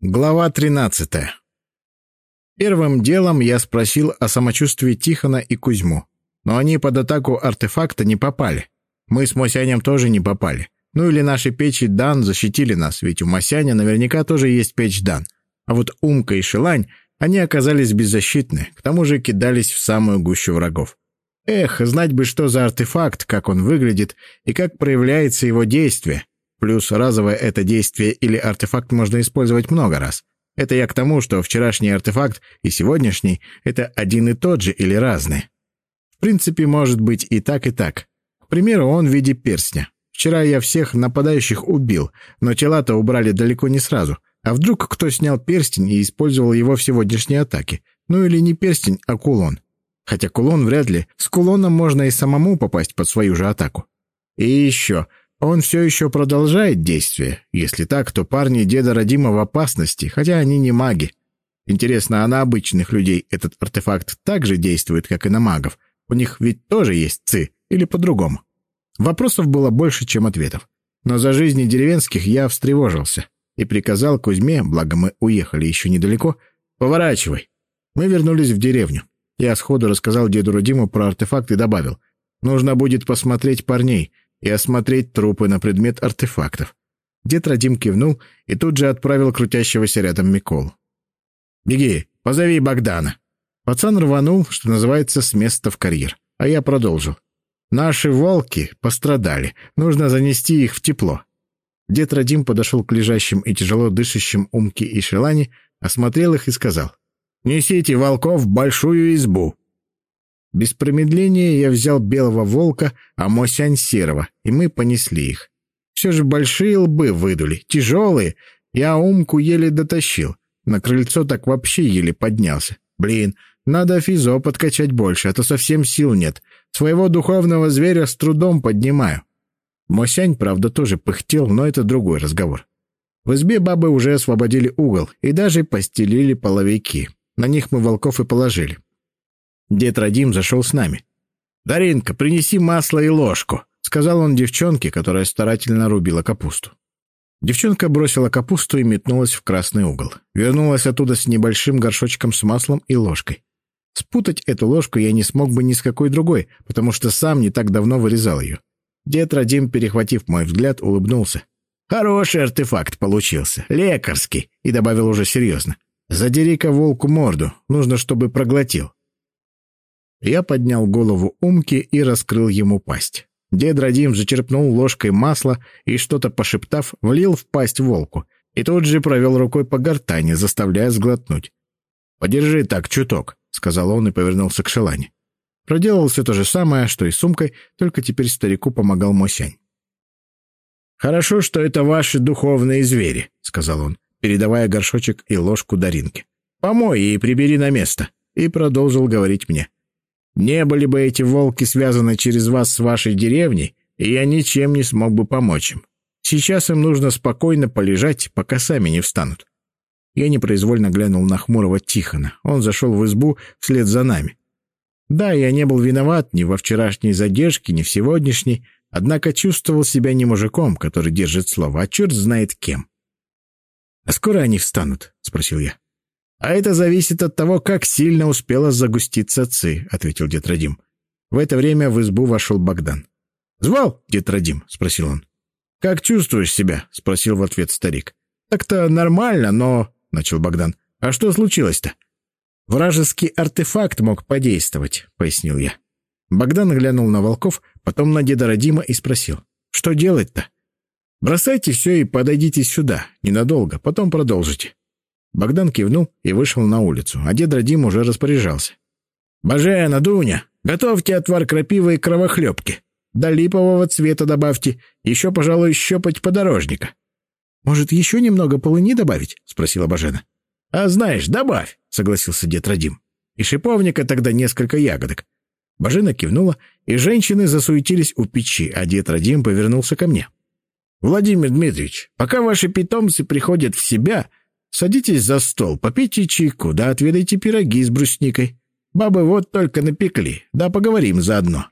Глава 13. Первым делом я спросил о самочувствии Тихона и Кузьму. Но они под атаку артефакта не попали. Мы с Мосянем тоже не попали. Ну или наши печи Дан защитили нас, ведь у Масяня наверняка тоже есть печь Дан. А вот Умка и Шелань, они оказались беззащитны, к тому же кидались в самую гущу врагов. Эх, знать бы, что за артефакт, как он выглядит и как проявляется его действие. Плюс разовое это действие или артефакт можно использовать много раз. Это я к тому, что вчерашний артефакт и сегодняшний — это один и тот же или разные. В принципе, может быть и так, и так. К примеру, он в виде перстня. Вчера я всех нападающих убил, но тела-то убрали далеко не сразу. А вдруг кто снял перстень и использовал его в сегодняшней атаке? Ну или не перстень, а кулон. Хотя кулон вряд ли. С кулоном можно и самому попасть под свою же атаку. И еще. Он все еще продолжает действие. Если так, то парни деда Родима в опасности, хотя они не маги. Интересно, а на обычных людей этот артефакт так же действует, как и на магов? У них ведь тоже есть ци, или по-другому? Вопросов было больше, чем ответов. Но за жизни деревенских я встревожился и приказал Кузьме, благо мы уехали еще недалеко, «Поворачивай». Мы вернулись в деревню. Я сходу рассказал деду Родиму про артефакт и добавил, «Нужно будет посмотреть парней, и осмотреть трупы на предмет артефактов. Дед Радим кивнул и тут же отправил крутящегося рядом Миколу. «Беги, позови Богдана». Пацан рванул, что называется, с места в карьер, а я продолжил. «Наши волки пострадали, нужно занести их в тепло». Дед Радим подошел к лежащим и тяжело дышащим Умке и Шелане, осмотрел их и сказал. «Несите волков в большую избу. Без промедления я взял белого волка, а Мосянь серого, и мы понесли их. Все же большие лбы выдули, тяжелые. Я умку еле дотащил. На крыльцо так вообще еле поднялся. Блин, надо физо подкачать больше, а то совсем сил нет. Своего духовного зверя с трудом поднимаю. Мосянь, правда, тоже пыхтел, но это другой разговор. В избе бабы уже освободили угол и даже постелили половики. На них мы волков и положили. Дед Радим зашел с нами. «Даринка, принеси масло и ложку», — сказал он девчонке, которая старательно рубила капусту. Девчонка бросила капусту и метнулась в красный угол. Вернулась оттуда с небольшим горшочком с маслом и ложкой. Спутать эту ложку я не смог бы ни с какой другой, потому что сам не так давно вырезал ее. Дед Радим, перехватив мой взгляд, улыбнулся. «Хороший артефакт получился, лекарский», и добавил уже серьезно. «Задери-ка волку морду, нужно, чтобы проглотил». Я поднял голову Умки и раскрыл ему пасть. Дед Радим зачерпнул ложкой масла и, что-то пошептав, влил в пасть волку, и тут же провел рукой по гортани, заставляя сглотнуть. «Подержи так чуток», — сказал он и повернулся к Шелане. Проделал все то же самое, что и с сумкой, только теперь старику помогал Мосянь. «Хорошо, что это ваши духовные звери», — сказал он, передавая горшочек и ложку Даринке. «Помой и прибери на место», — и продолжил говорить мне. Не были бы эти волки связаны через вас с вашей деревней, я ничем не смог бы помочь им. Сейчас им нужно спокойно полежать, пока сами не встанут. Я непроизвольно глянул на хмурого Тихона. Он зашел в избу вслед за нами. Да, я не был виноват ни во вчерашней задержке, ни в сегодняшней, однако чувствовал себя не мужиком, который держит слово, а черт знает кем. «А скоро они встанут?» — спросил я. «А это зависит от того, как сильно успела загуститься ци», — ответил дед Радим. В это время в избу вошел Богдан. «Звал, дед Радим?» — спросил он. «Как чувствуешь себя?» — спросил в ответ старик. «Так-то нормально, но...» — начал Богдан. «А что случилось-то?» «Вражеский артефакт мог подействовать», — пояснил я. Богдан глянул на волков, потом на деда Радима и спросил. «Что делать-то?» «Бросайте все и подойдите сюда, ненадолго, потом продолжите». Богдан кивнул и вышел на улицу, а дед Радим уже распоряжался. «Бажена, Дуня, готовьте отвар крапивы и кровохлебки. До липового цвета добавьте, еще, пожалуй, щепать подорожника». «Может, еще немного полыни добавить?» — спросила Бажена. «А знаешь, добавь», — согласился дед Радим. «И шиповника тогда несколько ягодок». Бажена кивнула, и женщины засуетились у печи, а дед Радим повернулся ко мне. «Владимир Дмитриевич, пока ваши питомцы приходят в себя, Садитесь за стол, попейте чайку, да отведайте пироги с брусникой. Бабы вот только напекли, да поговорим заодно».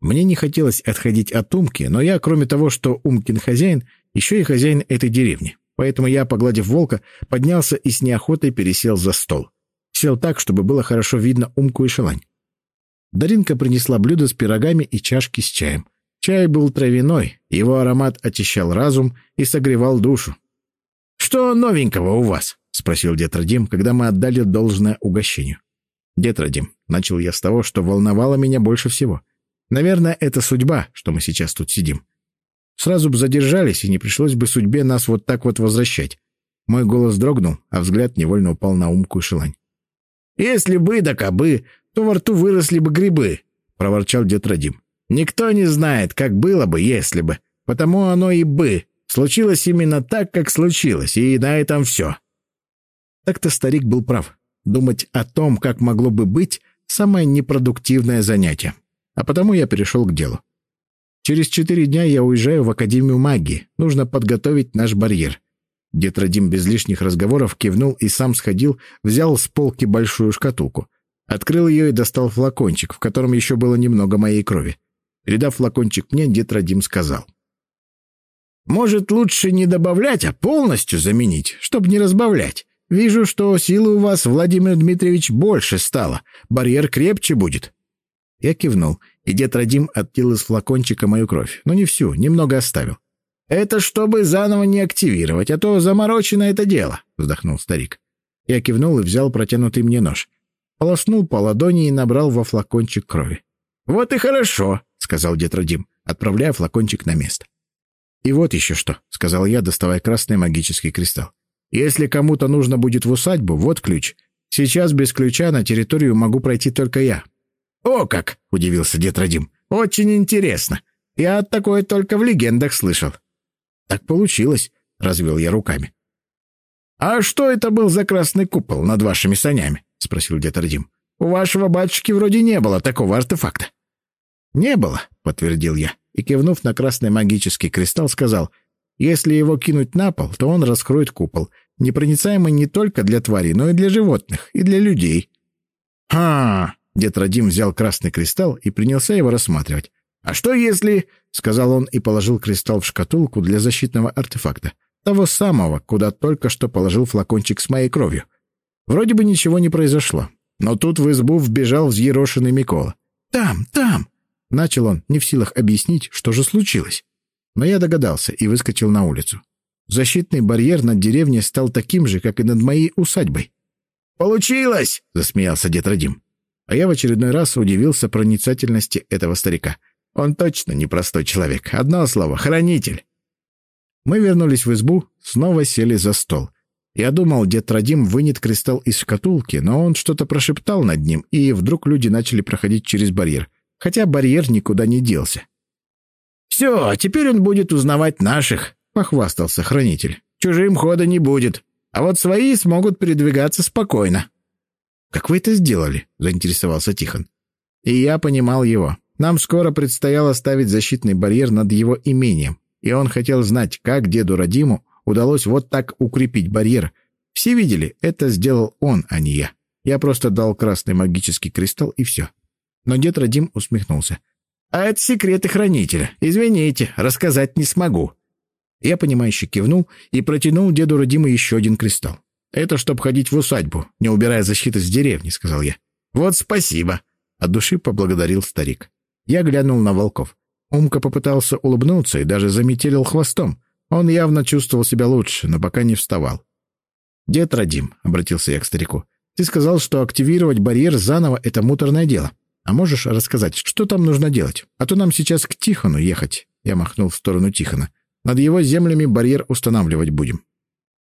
Мне не хотелось отходить от Умки, но я, кроме того, что Умкин хозяин, еще и хозяин этой деревни. поэтому я, погладив волка, поднялся и с неохотой пересел за стол. Сел так, чтобы было хорошо видно умку и шелань. Даринка принесла блюдо с пирогами и чашки с чаем. Чай был травяной, его аромат очищал разум и согревал душу. «Что новенького у вас?» — спросил дед Радим, когда мы отдали должное угощению. «Дед Радим», — начал я с того, что волновало меня больше всего. «Наверное, это судьба, что мы сейчас тут сидим. Сразу бы задержались, и не пришлось бы судьбе нас вот так вот возвращать». Мой голос дрогнул, а взгляд невольно упал на умку и шелань. «Если бы да кобы, то во рту выросли бы грибы», — проворчал дед Радим. «Никто не знает, как было бы, если бы. Потому оно и бы. Случилось именно так, как случилось, и на этом все». Так-то старик был прав. Думать о том, как могло бы быть, самое непродуктивное занятие. А потому я перешел к делу. Через четыре дня я уезжаю в Академию магии. Нужно подготовить наш барьер. Дед Радим без лишних разговоров кивнул и сам сходил, взял с полки большую шкатулку. Открыл ее и достал флакончик, в котором еще было немного моей крови. Передав флакончик мне, дед Радим сказал. «Может, лучше не добавлять, а полностью заменить, чтобы не разбавлять. Вижу, что силы у вас, Владимир Дмитриевич, больше стало. Барьер крепче будет». Я кивнул, и дед Радим оттил из флакончика мою кровь. Но не всю, немного оставил. «Это чтобы заново не активировать, а то заморочено это дело», — вздохнул старик. Я кивнул и взял протянутый мне нож полоснул по ладони и набрал во флакончик крови. «Вот и хорошо», — сказал дед Радим, отправляя флакончик на место. «И вот еще что», — сказал я, доставая красный магический кристалл. «Если кому-то нужно будет в усадьбу, вот ключ. Сейчас без ключа на территорию могу пройти только я». «О как!» — удивился дед Радим. «Очень интересно. Я такое только в легендах слышал». «Так получилось», — развел я руками. «А что это был за красный купол над вашими санями?» — спросил дед Радим. «У вашего батюшки вроде не было такого артефакта». «Не было», — подтвердил я, и, кивнув на красный магический кристалл, сказал, «Если его кинуть на пол, то он раскроет купол, непроницаемый не только для тварей, но и для животных, и для людей». «Ха!» — дед Радим взял красный кристалл и принялся его рассматривать. «А что если...» — сказал он и положил кристалл в шкатулку для защитного артефакта. Того самого, куда только что положил флакончик с моей кровью. Вроде бы ничего не произошло. Но тут в избу вбежал взъерошенный Микола. «Там, там!» — начал он, не в силах объяснить, что же случилось. Но я догадался и выскочил на улицу. Защитный барьер над деревней стал таким же, как и над моей усадьбой. «Получилось!» — засмеялся дед Радим. А я в очередной раз удивился проницательности этого старика. Он точно непростой человек. Одно слово — хранитель. Мы вернулись в избу, снова сели за стол. Я думал, дед Радим вынет кристалл из шкатулки, но он что-то прошептал над ним, и вдруг люди начали проходить через барьер. Хотя барьер никуда не делся. «Все, а теперь он будет узнавать наших», — похвастался хранитель. «Чужим хода не будет, а вот свои смогут передвигаться спокойно». «Как вы это сделали?» — заинтересовался Тихон. И я понимал его. Нам скоро предстояло ставить защитный барьер над его имением, и он хотел знать, как деду Радиму удалось вот так укрепить барьер. Все видели, это сделал он, а не я. Я просто дал красный магический кристалл, и все. Но дед Радим усмехнулся. «А это секреты хранителя. Извините, рассказать не смогу». Я, понимающе кивнул и протянул деду Радиму еще один кристалл. «Это чтоб ходить в усадьбу, не убирая защиты с деревни», — сказал я. «Вот спасибо», — от души поблагодарил старик. Я глянул на волков. Умка попытался улыбнуться и даже заметелил хвостом. Он явно чувствовал себя лучше, но пока не вставал. «Дед Радим», — обратился я к старику, — «ты сказал, что активировать барьер заново — это муторное дело. А можешь рассказать, что там нужно делать? А то нам сейчас к Тихону ехать». Я махнул в сторону Тихона. «Над его землями барьер устанавливать будем».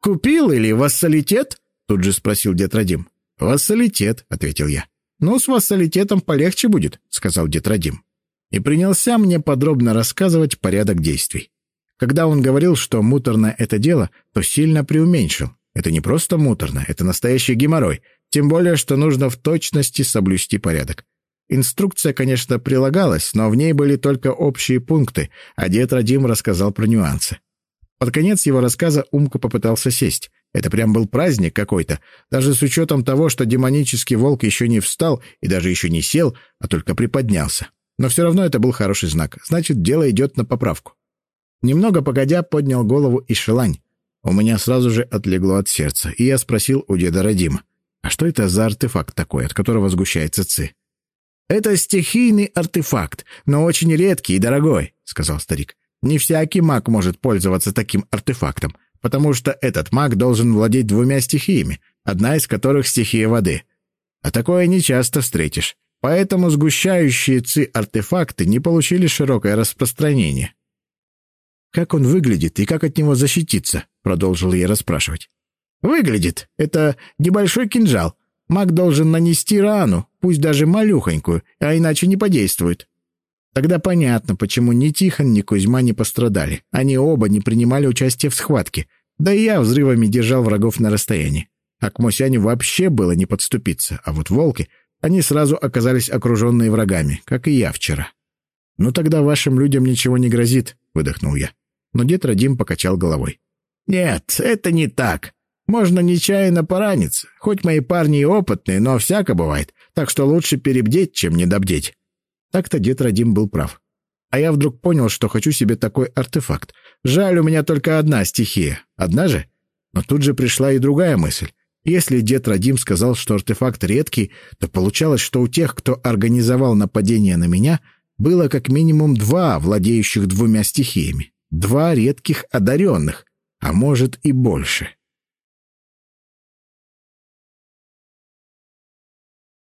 «Купил или вассалитет?» — тут же спросил дед Радим. «Вассалитет», — ответил я. «Ну, с вассалитетом полегче будет», — сказал дед Радим. И принялся мне подробно рассказывать порядок действий. Когда он говорил, что муторно это дело, то сильно преуменьшил. Это не просто муторно, это настоящий геморрой. Тем более, что нужно в точности соблюсти порядок. Инструкция, конечно, прилагалась, но в ней были только общие пункты, а дед Радим рассказал про нюансы. Под конец его рассказа Умка попытался сесть. Это прям был праздник какой-то, даже с учетом того, что демонический волк еще не встал и даже еще не сел, а только приподнялся. Но все равно это был хороший знак. Значит, дело идет на поправку. Немного погодя поднял голову и шелань. У меня сразу же отлегло от сердца, и я спросил у деда Радима, а что это за артефакт такой, от которого сгущается ци? «Это стихийный артефакт, но очень редкий и дорогой», — сказал старик. «Не всякий маг может пользоваться таким артефактом, потому что этот маг должен владеть двумя стихиями, одна из которых — стихия воды. А такое не часто встретишь. Поэтому сгущающие ци-артефакты не получили широкое распространение. «Как он выглядит и как от него защититься?» — продолжил я расспрашивать. «Выглядит. Это небольшой кинжал. Маг должен нанести рану, пусть даже малюхонькую, а иначе не подействует. Тогда понятно, почему ни Тихон, ни Кузьма не пострадали. Они оба не принимали участие в схватке. Да и я взрывами держал врагов на расстоянии. А к Мосяне вообще было не подступиться. А вот волки, они сразу оказались окруженные врагами, как и я вчера. «Ну тогда вашим людям ничего не грозит», — выдохнул я. Но дед Радим покачал головой. «Нет, это не так. Можно нечаянно пораниться. Хоть мои парни и опытные, но всяко бывает. Так что лучше перебдеть, чем недобдеть». Так-то дед Радим был прав. А я вдруг понял, что хочу себе такой артефакт. Жаль, у меня только одна стихия. Одна же? Но тут же пришла и другая мысль. Если дед Радим сказал, что артефакт редкий, то получалось, что у тех, кто организовал нападение на меня, было как минимум два владеющих двумя стихиями. Два редких одаренных, а может и больше.